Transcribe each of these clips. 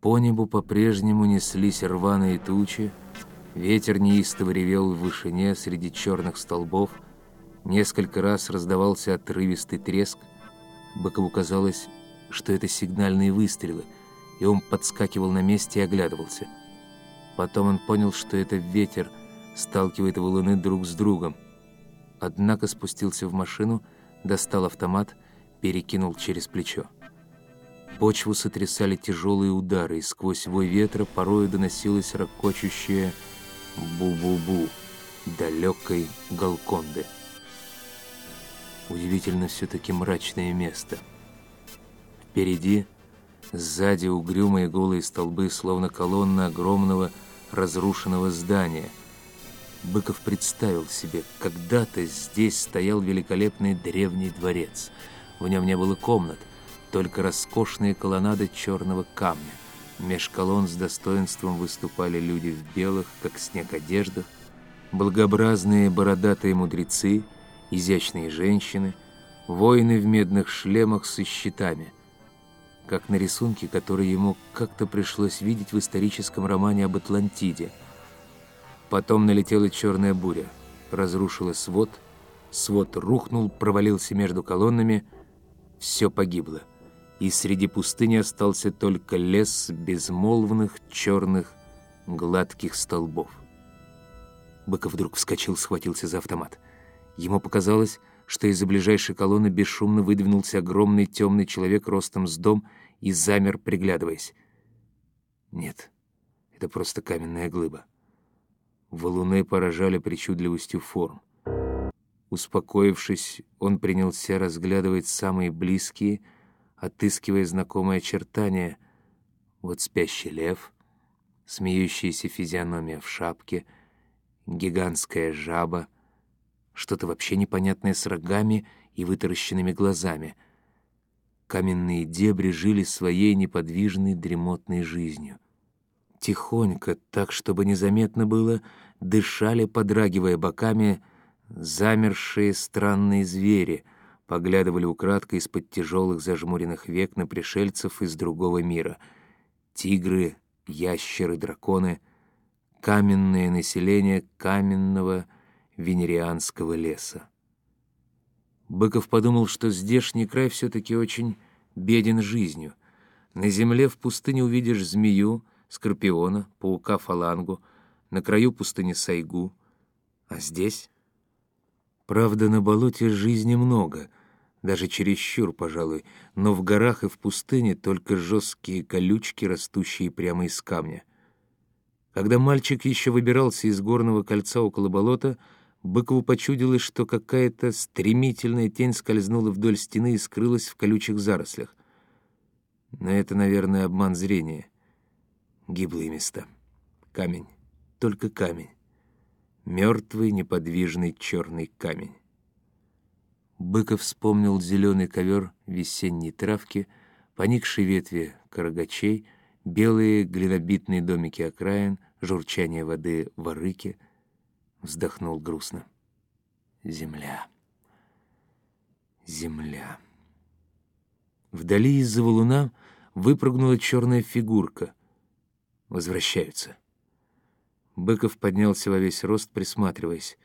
По небу по-прежнему неслись рваные тучи, ветер неистово ревел в вышине среди черных столбов, несколько раз раздавался отрывистый треск. Быкову казалось, что это сигнальные выстрелы, и он подскакивал на месте и оглядывался. Потом он понял, что это ветер сталкивает валуны друг с другом. Однако спустился в машину, достал автомат, перекинул через плечо. Почву сотрясали тяжелые удары, и сквозь вой ветра порою доносилось ракочущее «бу-бу-бу» далекой Галконды. Удивительно все-таки мрачное место. Впереди, сзади угрюмые голые столбы, словно колонна огромного разрушенного здания. Быков представил себе, когда-то здесь стоял великолепный древний дворец. В нем не было комнат, только роскошные колоннады черного камня. Меж колонн с достоинством выступали люди в белых, как снег, одеждах, благообразные бородатые мудрецы, изящные женщины, воины в медных шлемах со щитами, как на рисунке, который ему как-то пришлось видеть в историческом романе об Атлантиде. Потом налетела черная буря, разрушила свод, свод рухнул, провалился между колоннами, все погибло и среди пустыни остался только лес безмолвных черных гладких столбов. Быков вдруг вскочил, схватился за автомат. Ему показалось, что из-за ближайшей колонны бесшумно выдвинулся огромный темный человек ростом с дом и замер, приглядываясь. Нет, это просто каменная глыба. Валуны поражали причудливостью форм. Успокоившись, он принялся разглядывать самые близкие — отыскивая знакомые очертания. Вот спящий лев, смеющаяся физиономия в шапке, гигантская жаба, что-то вообще непонятное с рогами и вытаращенными глазами. Каменные дебри жили своей неподвижной дремотной жизнью. Тихонько, так, чтобы незаметно было, дышали, подрагивая боками, замершие странные звери — поглядывали украдкой из-под тяжелых зажмуренных век на пришельцев из другого мира. Тигры, ящеры, драконы, каменное население каменного венерианского леса. Быков подумал, что здешний край все-таки очень беден жизнью. На земле в пустыне увидишь змею, скорпиона, паука-фалангу, на краю пустыни сайгу. А здесь... Правда, на болоте жизни много, даже чересчур, пожалуй, но в горах и в пустыне только жесткие колючки, растущие прямо из камня. Когда мальчик еще выбирался из горного кольца около болота, Быкову почудилось, что какая-то стремительная тень скользнула вдоль стены и скрылась в колючих зарослях. Но это, наверное, обман зрения. Гиблые места. Камень. Только камень. Мертвый, неподвижный черный камень. Быков вспомнил зеленый ковер весенней травки, поникшие ветви карагачей, белые глинобитные домики окраин, журчание воды в арыке. Вздохнул грустно. Земля. Земля. Вдали из-за валуна выпрыгнула черная фигурка. Возвращаются. Быков поднялся во весь рост, присматриваясь.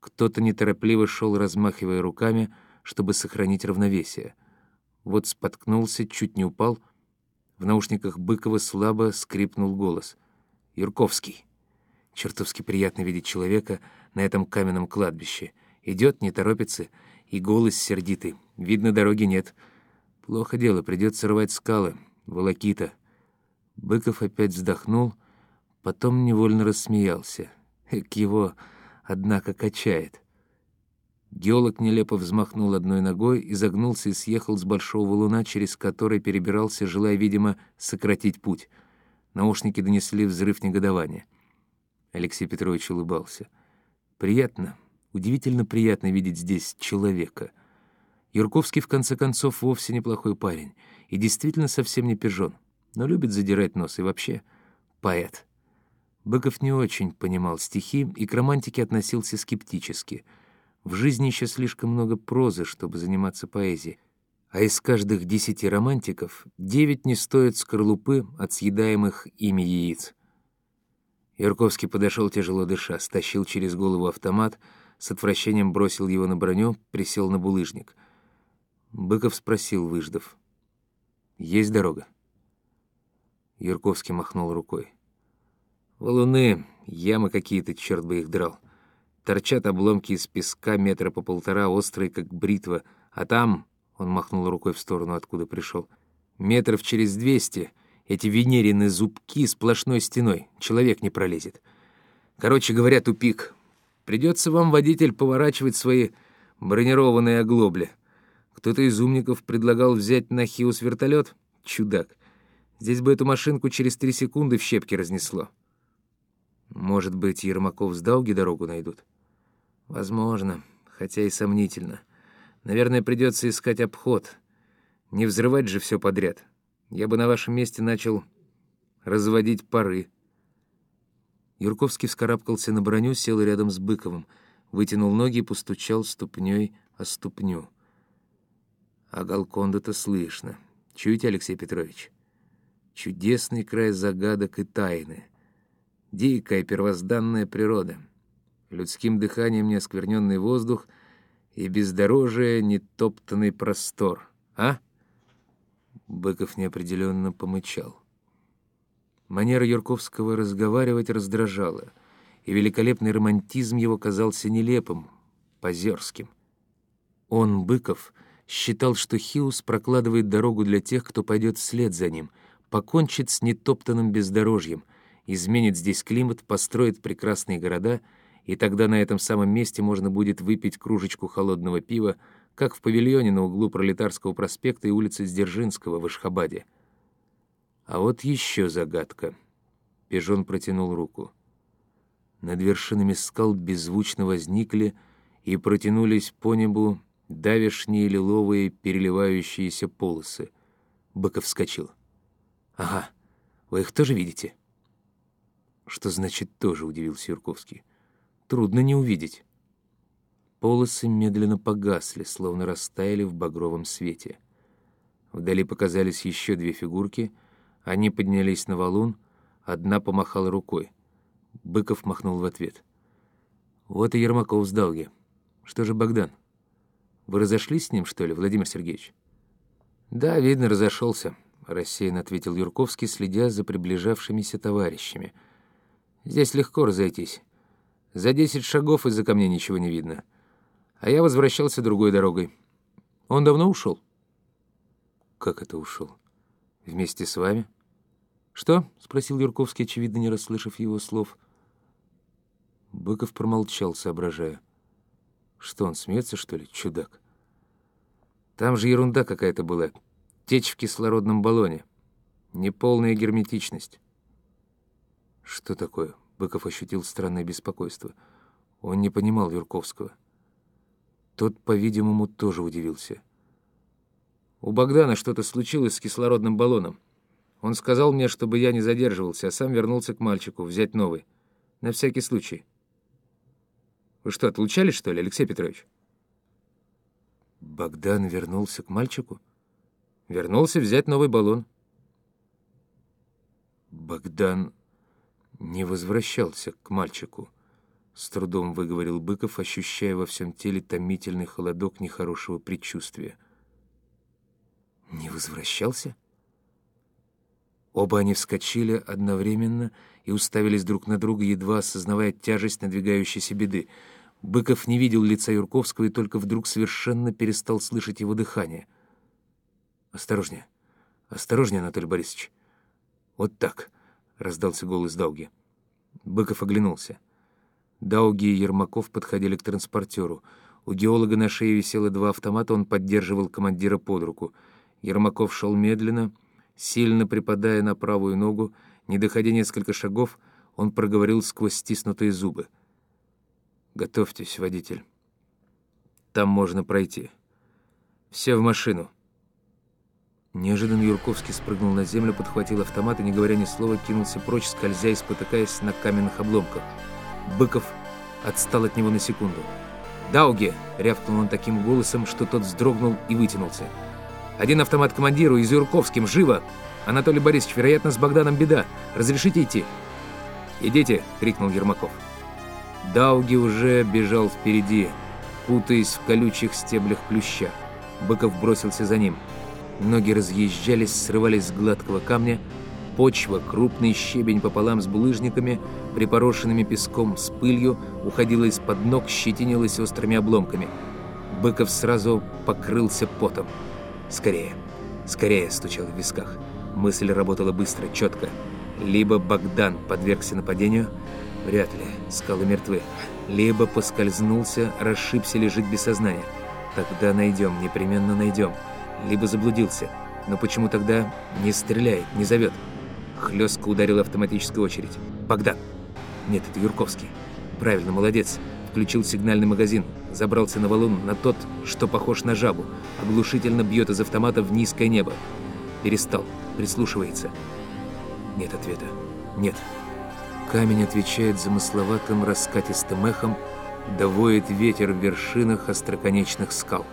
Кто-то неторопливо шел, размахивая руками, чтобы сохранить равновесие. Вот споткнулся, чуть не упал. В наушниках Быкова слабо скрипнул голос. «Юрковский». Чертовски приятно видеть человека на этом каменном кладбище. Идет, не торопится, и голос сердитый. Видно, дороги нет. Плохо дело, придется рвать скалы. Волокита. Быков опять вздохнул, потом невольно рассмеялся. К его однако качает. Геолог нелепо взмахнул одной ногой, изогнулся и съехал с большого валуна, через который перебирался, желая, видимо, сократить путь. Наушники донесли взрыв негодования. Алексей Петрович улыбался. «Приятно, удивительно приятно видеть здесь человека. Юрковский, в конце концов, вовсе неплохой парень и действительно совсем не пижон, но любит задирать нос и вообще поэт». Быков не очень понимал стихи и к романтике относился скептически. В жизни еще слишком много прозы, чтобы заниматься поэзией. А из каждых десяти романтиков девять не стоят скорлупы от съедаемых ими яиц. Юрковский подошел тяжело дыша, стащил через голову автомат, с отвращением бросил его на броню, присел на булыжник. Быков спросил, выждав. «Есть дорога?» Юрковский махнул рукой. «Валуны, ямы какие-то, черт бы их драл. Торчат обломки из песка метра по полтора, острые, как бритва. А там...» — он махнул рукой в сторону, откуда пришел. «Метров через двести эти венерины зубки сплошной стеной. Человек не пролезет. Короче говоря, тупик. Придется вам, водитель, поворачивать свои бронированные оглобли. Кто-то из умников предлагал взять на Хиус вертолет? Чудак. Здесь бы эту машинку через три секунды в щепки разнесло. Может быть, Ермаков с Дауги дорогу найдут? Возможно, хотя и сомнительно. Наверное, придется искать обход. Не взрывать же все подряд. Я бы на вашем месте начал разводить пары. Юрковский вскарабкался на броню, сел рядом с Быковым, вытянул ноги и постучал ступней о ступню. А Галконда-то слышно. Чуете, Алексей Петрович? Чудесный край загадок и тайны. Дикая первозданная природа. Людским дыханием неоскверненный воздух и бездорожие нетоптанный простор. А? Быков неопределенно помычал. Манера Юрковского разговаривать раздражала, и великолепный романтизм его казался нелепым, позерским. Он, Быков, считал, что Хиус прокладывает дорогу для тех, кто пойдет вслед за ним, покончит с нетоптанным бездорожьем, изменит здесь климат, построит прекрасные города, и тогда на этом самом месте можно будет выпить кружечку холодного пива, как в павильоне на углу Пролетарского проспекта и улицы Сдержинского в Ишхабаде. А вот еще загадка. Пижон протянул руку. Над вершинами скал беззвучно возникли и протянулись по небу давешние лиловые переливающиеся полосы. Быков вскочил. «Ага, вы их тоже видите?» «Что значит «тоже»?» — удивился Юрковский. «Трудно не увидеть». Полосы медленно погасли, словно растаяли в багровом свете. Вдали показались еще две фигурки. Они поднялись на валун, одна помахала рукой. Быков махнул в ответ. «Вот и Ермаков с Долги. Что же Богдан? Вы разошлись с ним, что ли, Владимир Сергеевич?» «Да, видно, разошелся», — рассеянно ответил Юрковский, следя за приближавшимися товарищами. «Здесь легко разойтись. За десять шагов из-за камней ничего не видно» а я возвращался другой дорогой. Он давно ушел? Как это ушел? Вместе с вами? Что? спросил Юрковский, очевидно, не расслышав его слов. Быков промолчал, соображая. Что он, смеется, что ли, чудак? Там же ерунда какая-то была. Течь в кислородном баллоне. Неполная герметичность. Что такое? Быков ощутил странное беспокойство. Он не понимал Юрковского. Тот, по-видимому, тоже удивился. «У Богдана что-то случилось с кислородным баллоном. Он сказал мне, чтобы я не задерживался, а сам вернулся к мальчику, взять новый. На всякий случай». «Вы что, отлучались, что ли, Алексей Петрович?» «Богдан вернулся к мальчику?» «Вернулся взять новый баллон». «Богдан не возвращался к мальчику», с трудом выговорил Быков, ощущая во всем теле томительный холодок нехорошего предчувствия. «Не возвращался?» Оба они вскочили одновременно и уставились друг на друга, едва осознавая тяжесть надвигающейся беды. Быков не видел лица Юрковского и только вдруг совершенно перестал слышать его дыхание. «Осторожнее, осторожнее, Анатолий Борисович!» «Вот так!» — раздался голос Дауги. Быков оглянулся. Дауги и Ермаков подходили к транспортеру. У геолога на шее висело два автомата, он поддерживал командира под руку. Ермаков шел медленно, сильно припадая на правую ногу. Не доходя несколько шагов, он проговорил сквозь стиснутые зубы. «Готовьтесь, водитель. Там можно пройти. Все в машину». Неожиданно Юрковский спрыгнул на землю, подхватил автомат и, не говоря ни слова, кинулся прочь, скользя и спотыкаясь на каменных обломках. Быков отстал от него на секунду. «Дауги!» — рявкнул он таким голосом, что тот вздрогнул и вытянулся. Один автомат командиру и Юрковским. Живо! Анатолий Борисович, вероятно, с Богданом беда. Разрешите идти?» «Идите!» — крикнул Ермаков. Дауги уже бежал впереди, путаясь в колючих стеблях плюща. Быков бросился за ним. Ноги разъезжались, срывались с гладкого камня. Почва, крупный щебень пополам с булыжниками, припорошенными песком с пылью, уходила из-под ног, щетинилась острыми обломками. Быков сразу покрылся потом. «Скорее, скорее!» — стучал в висках. Мысль работала быстро, четко. Либо Богдан подвергся нападению, вряд ли, скалы мертвы. Либо поскользнулся, расшибся, лежит без сознания. Тогда найдем, непременно найдем. Либо заблудился. Но почему тогда не стреляет, не зовет? Хлестко ударила автоматическая очередь. Богдан. Нет, это Юрковский. Правильно, молодец. Включил сигнальный магазин. Забрался на валун, на тот, что похож на жабу. Оглушительно бьет из автомата в низкое небо. Перестал. Прислушивается. Нет ответа. Нет. Камень отвечает замысловатым раскатистым эхом, довоет ветер в вершинах остроконечных скал.